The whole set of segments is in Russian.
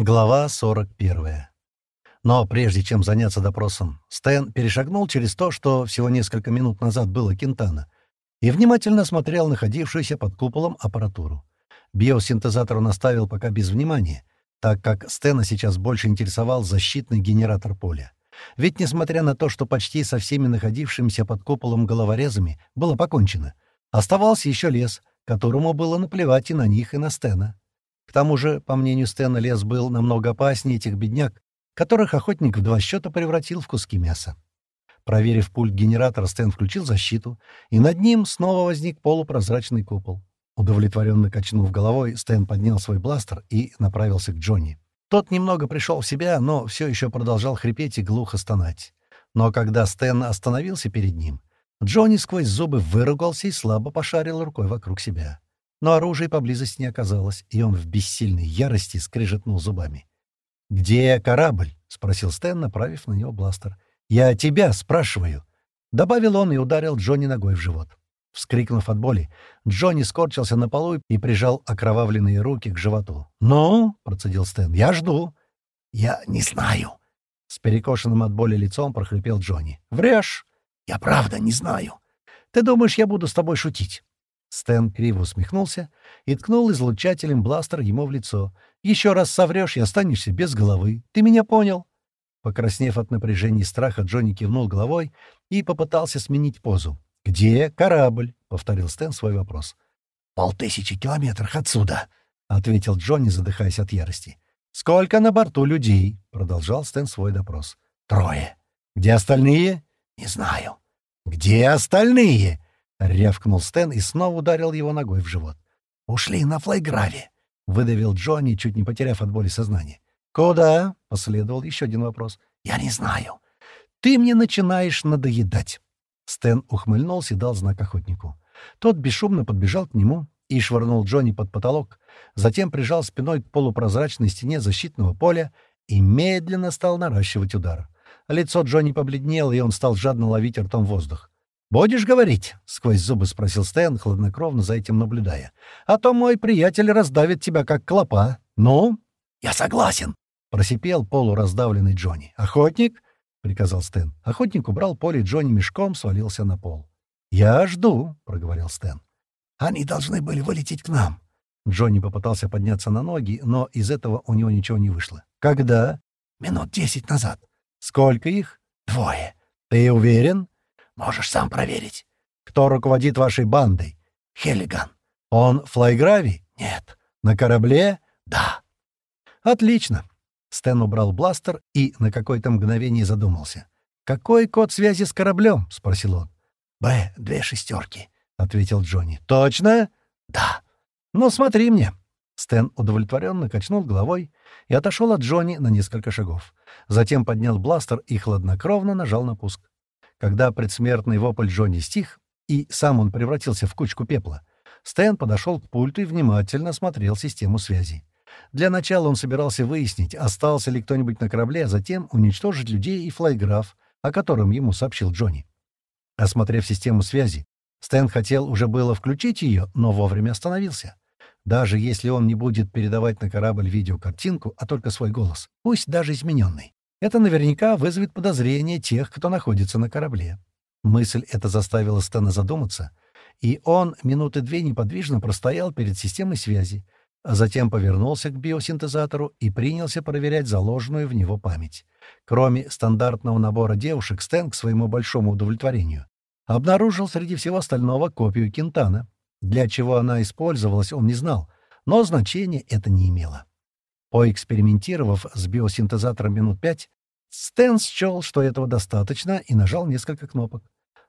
Глава 41. Но прежде чем заняться допросом, Стэн перешагнул через то, что всего несколько минут назад было Кентана, и внимательно осмотрел находившуюся под куполом аппаратуру. Биосинтезатор он оставил пока без внимания, так как Стэна сейчас больше интересовал защитный генератор поля. Ведь, несмотря на то, что почти со всеми находившимися под куполом головорезами было покончено, оставался еще лес, которому было наплевать и на них, и на Стена. К тому же, по мнению Стэна, лес был намного опаснее этих бедняк, которых охотник в два счета превратил в куски мяса. Проверив пульт генератора, Стэн включил защиту, и над ним снова возник полупрозрачный купол. Удовлетворенно качнув головой, Стэн поднял свой бластер и направился к Джонни. Тот немного пришел в себя, но все еще продолжал хрипеть и глухо стонать. Но когда Стэн остановился перед ним, Джонни сквозь зубы выругался и слабо пошарил рукой вокруг себя но оружия поблизости не оказалось, и он в бессильной ярости скрежетнул зубами. «Где корабль?» — спросил Стэн, направив на него бластер. «Я тебя спрашиваю!» Добавил он и ударил Джонни ногой в живот. Вскрикнув от боли, Джонни скорчился на полу и прижал окровавленные руки к животу. «Ну?» — процедил Стэн. «Я жду». «Я не знаю». С перекошенным от боли лицом прохрипел Джонни. «Врешь!» «Я правда не знаю». «Ты думаешь, я буду с тобой шутить?» Стэн криво усмехнулся и ткнул излучателем бластер ему в лицо. «Еще раз соврешь и останешься без головы. Ты меня понял?» Покраснев от напряжения и страха, Джонни кивнул головой и попытался сменить позу. «Где корабль?» — повторил Стэн свой вопрос. «Полтысячи километров отсюда», — ответил Джонни, задыхаясь от ярости. «Сколько на борту людей?» — продолжал Стэн свой допрос. «Трое». «Где остальные?» «Не знаю». «Где остальные?» — рявкнул Стэн и снова ударил его ногой в живот. «Ушли на флайграве», — выдавил Джонни, чуть не потеряв от боли сознание. «Куда?» — последовал еще один вопрос. «Я не знаю. Ты мне начинаешь надоедать». Стэн ухмыльнулся и дал знак охотнику. Тот бесшумно подбежал к нему и швырнул Джонни под потолок, затем прижал спиной к полупрозрачной стене защитного поля и медленно стал наращивать удар. Лицо Джонни побледнело, и он стал жадно ловить ртом воздух. «Будешь говорить?» — сквозь зубы спросил Стэн, хладнокровно за этим наблюдая. «А то мой приятель раздавит тебя, как клопа. Ну?» «Я согласен», — просипел полураздавленный Джонни. «Охотник?» — приказал Стэн. Охотник убрал поле Джонни мешком, свалился на пол. «Я жду», — проговорил Стэн. «Они должны были вылететь к нам». Джонни попытался подняться на ноги, но из этого у него ничего не вышло. «Когда?» «Минут десять назад». «Сколько их?» «Двое». «Ты уверен?» Можешь сам проверить. Кто руководит вашей бандой? Хеллиган. Он флайграви? Нет. На корабле? Да. Отлично. Стэн убрал бластер и на какое-то мгновение задумался. «Какой код связи с кораблем?» — спросил он. «Б, две шестерки», — ответил Джонни. «Точно?» «Да». «Ну, смотри мне». Стэн удовлетворенно качнул головой и отошел от Джонни на несколько шагов. Затем поднял бластер и хладнокровно нажал на пуск. Когда предсмертный вопль Джонни стих, и сам он превратился в кучку пепла, Стэн подошел к пульту и внимательно осмотрел систему связи. Для начала он собирался выяснить, остался ли кто-нибудь на корабле, а затем уничтожить людей и флайграф, о котором ему сообщил Джонни. Осмотрев систему связи, Стэн хотел уже было включить ее, но вовремя остановился. Даже если он не будет передавать на корабль видеокартинку, а только свой голос, пусть даже измененный, это наверняка вызовет подозрение тех, кто находится на корабле. Мысль эта заставила Стэна задуматься, и он минуты две неподвижно простоял перед системой связи, а затем повернулся к биосинтезатору и принялся проверять заложенную в него память. Кроме стандартного набора девушек, Стэн, к своему большому удовлетворению, обнаружил среди всего остального копию Кентана. Для чего она использовалась, он не знал, но значения это не имело. Поэкспериментировав с биосинтезатором минут пять, Стэн счел, что этого достаточно, и нажал несколько кнопок.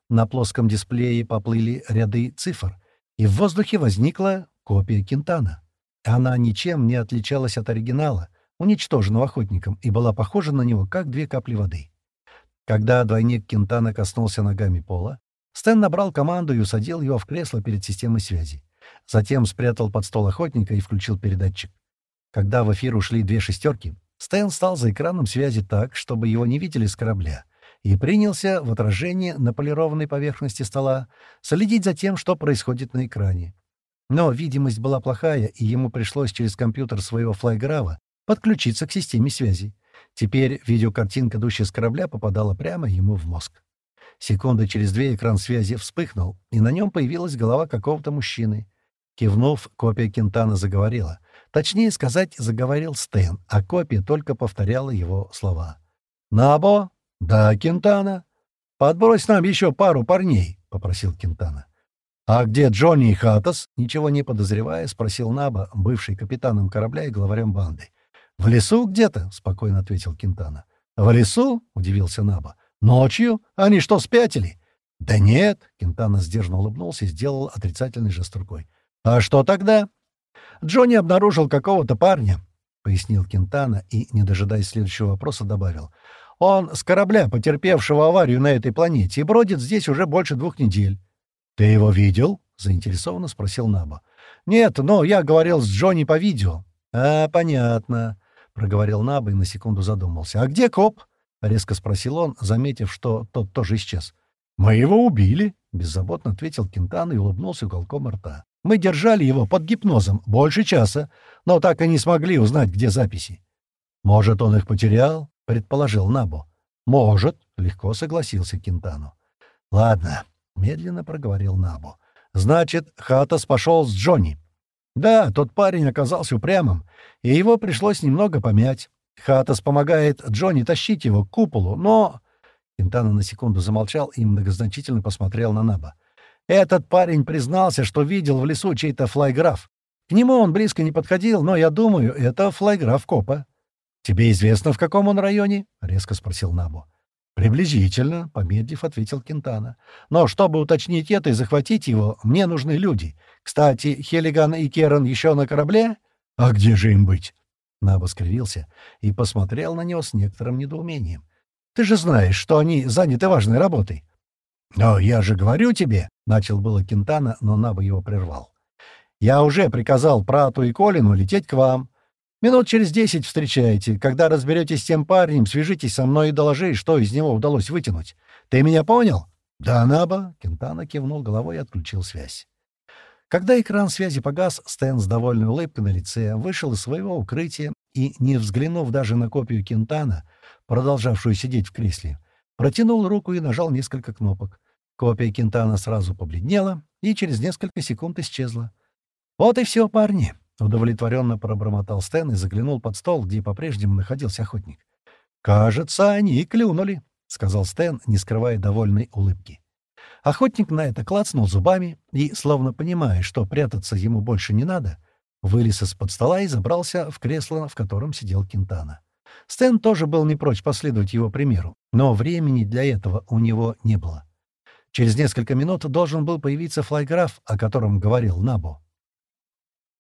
На плоском дисплее поплыли ряды цифр, и в воздухе возникла копия Кентана. Она ничем не отличалась от оригинала, уничтоженного охотником, и была похожа на него, как две капли воды. Когда двойник Кентана коснулся ногами пола, Стэн набрал команду и усадил его в кресло перед системой связи. Затем спрятал под стол охотника и включил передатчик. Когда в эфир ушли две шестерки, Стэн стал за экраном связи так, чтобы его не видели с корабля, и принялся в отражении на полированной поверхности стола следить за тем, что происходит на экране. Но видимость была плохая, и ему пришлось через компьютер своего флайграва подключиться к системе связи. Теперь видеокартинка, идущая с корабля, попадала прямо ему в мозг. Секунды через две экран связи вспыхнул, и на нем появилась голова какого-то мужчины. Кивнув, копия Кентана заговорила. Точнее сказать, заговорил Стэн, а копия только повторяла его слова. «Набо? Да, Кентана. Подбрось нам еще пару парней», — попросил Кентана. «А где Джонни и Хатас?» — ничего не подозревая, спросил Наба, бывший капитаном корабля и главарем банды. «В лесу где-то?» — спокойно ответил Кентана. «В лесу?» — удивился Наба. «Ночью? Они что, спятили?» «Да нет», — Кентана сдержанно улыбнулся и сделал отрицательный жест рукой. «А что тогда?» «Джонни обнаружил какого-то парня», — пояснил Кентана и, не дожидаясь следующего вопроса, добавил. «Он с корабля, потерпевшего аварию на этой планете, и бродит здесь уже больше двух недель. «Ты его видел?» — заинтересованно спросил Наба. «Нет, но я говорил с Джонни по видео». «А, понятно», — проговорил Наба и на секунду задумался. «А где коп?» — резко спросил он, заметив, что тот тоже исчез. «Мы его убили», — беззаботно ответил Кентан и улыбнулся уголком рта. «Мы держали его под гипнозом больше часа, но так и не смогли узнать, где записи». «Может, он их потерял?» — предположил Набо. «Может», — легко согласился Кентану. «Ладно, медленно проговорил Набу. «Значит, Хатас пошел с Джонни». «Да, тот парень оказался упрямым, и его пришлось немного помять. Хатас помогает Джонни тащить его к куполу, но...» Кентана на секунду замолчал и многозначительно посмотрел на Наба. «Этот парень признался, что видел в лесу чей-то флайграф. К нему он близко не подходил, но, я думаю, это флайграф копа». «Тебе известно, в каком он районе?» — резко спросил Набу. «Приблизительно», — помедлив, ответил Кентана. «Но чтобы уточнить это и захватить его, мне нужны люди. Кстати, Хелиган и Керан еще на корабле? А где же им быть?» Наба скривился и посмотрел на него с некоторым недоумением. «Ты же знаешь, что они заняты важной работой». «Но я же говорю тебе», — начал было Кентана, но Наба его прервал. «Я уже приказал Прату и Колину лететь к вам. Минут через десять встречаете. Когда разберетесь с тем парнем, свяжитесь со мной и доложи, что из него удалось вытянуть. Ты меня понял?» «Да, Наба», — Кентана кивнул головой и отключил связь. Когда экран связи погас, Стэн с довольной улыбкой на лице вышел из своего укрытия и, не взглянув даже на копию Кентана, продолжавшую сидеть в кресле, протянул руку и нажал несколько кнопок. Копия Кентана сразу побледнела и через несколько секунд исчезла. «Вот и все, парни. Удовлетворенно пробормотал Стэн и заглянул под стол, где по-прежнему находился охотник. «Кажется, они и клюнули», — сказал Стэн, не скрывая довольной улыбки. Охотник на это клацнул зубами и, словно понимая, что прятаться ему больше не надо, вылез из-под стола и забрался в кресло, в котором сидел Кентана. Стэн тоже был не прочь последовать его примеру, но времени для этого у него не было. Через несколько минут должен был появиться флайграф, о котором говорил Набо.